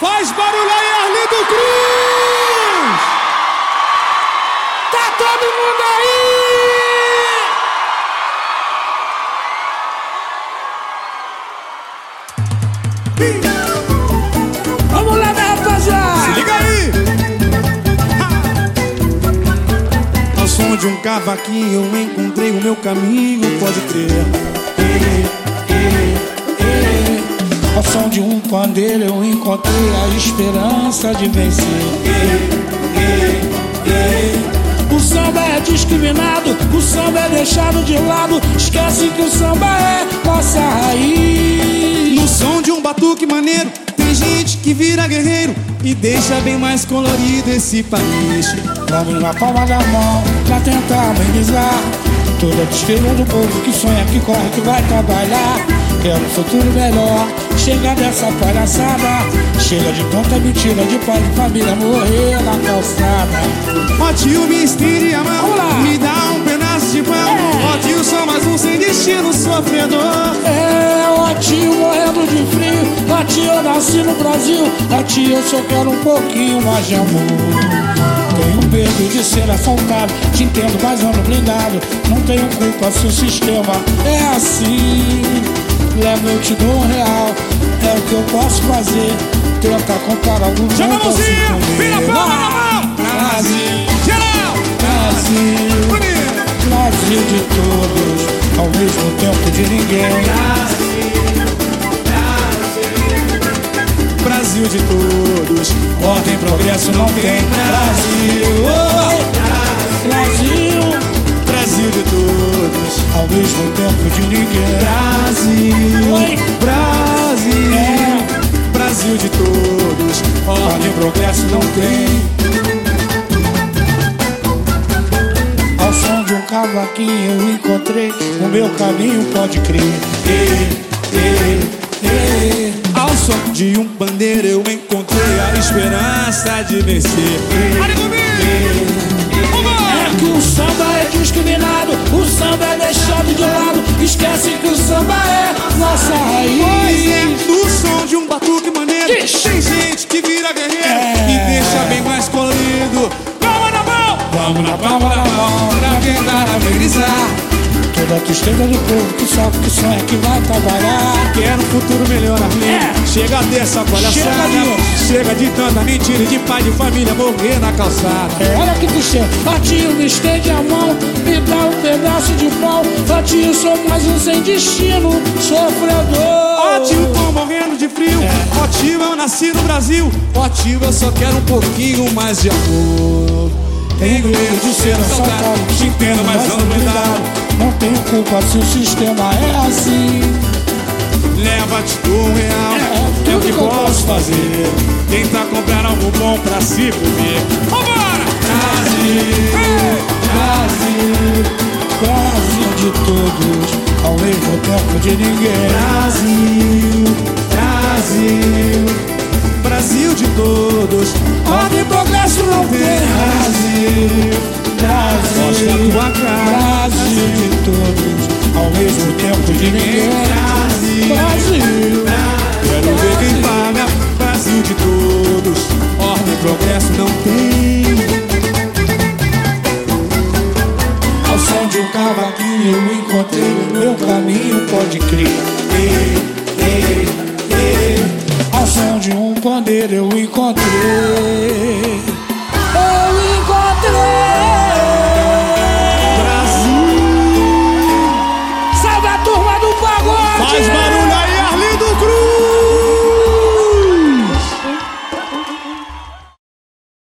Faz barulho aí, Arlindo Cruz! Tá todo mundo aí! Vamos lá, né, rapaziada? Se liga aí! Ao som de um cavaquinho eu encontrei o meu caminho, pode crer. Ao som de um pandeiro eu encontrei a esperança de vencer. O samba é discriminado, o samba é deixado de lado. Esquece que o samba é nossa raiz. No som de um batuque maneiro, tem gente que vira guerreiro e deixa bem mais colorido esse país. Vamos na palma da mão pra tentar amenizar toda a tristeza do povo que sonha, que corre, que vai trabalhar. Quero um futuro melhor, chega dessa palhaçada. Chega de tanta mentira, de pai de família morrer na calçada. Ó tio, me estende a mão, me dá um pedaço de pão. É. Ó tio, sou mais um sem destino sofredor. É, ó tio morrendo de frio, ó tio eu nasci no Brasil, ó tio eu só quero um pouquinho mais de amor. Tenho medo de ser assaltado, te entendo, mas ando blindado. Não tenho culpa se o sistema é assim. Leva, eu te dou um real, eu posso fazer. Tenta contar algum Joga a mãozinha, vira a palma na mão. Brasil, Geral! Brasil, Bonito! Brasil de todos, ao mesmo tempo de ninguém. Brasil de todos, ordem, progresso não tem. Brasil, oi, Brasil, Brasil de todos, ao mesmo tempo de ninguém. Brasil. Brasil, É. Brasil de todos, ordem, progresso não tem. Ao som de um cavaquinho eu encontrei o meu caminho, pode crer. Ê, ê, ê. Ao som de um pandeiro eu encontrei a esperança de vencer. É que o samba é discriminado, o samba é deixado de lado. Esquece que o samba é na palma da mão Pra tentar amenizar Toda a tristeza do povo que sofre, que sonha, que vai trabalhar. Quero um futuro melhor, amigo É. Chega dessa palhaçada Chega. Chega de tanta mentira de pai de família morrer na calçada É, olha que clichê. Fatinho, me estende a mão, me dá um pedaço de pau. Fatinho, sou mais um sem destino, sofredor. Ó tio, tô morrendo de frio Ó tio, eu nasci no Brasil Ó tio, eu só quero um pouquinho mais de amor Tenho medo de ser assaltado Te entendo, mas ando blindado Não tenho culpa se o sistema é assim. Leva-te um real, É, é, o que que posso posso fazer. Tentar comprar algo bom pra se comer. Vambora! Brasil, Brasil, Brasil de todos, ao mesmo tempo de ninguém. Brasil, Brasil, Brasil de todos. Ordem e progresso não tem. Brasil, mostra a tua cara. Brasil de todos, ao mesmo tempo de ninguém. Quero ver quem paga. Brasil de todos. Ordem e progresso não tem. ao som de um cavaquinho eu encontrei o meu caminho, pode crer. Ao som de um pandeiro eu encontrei Osmo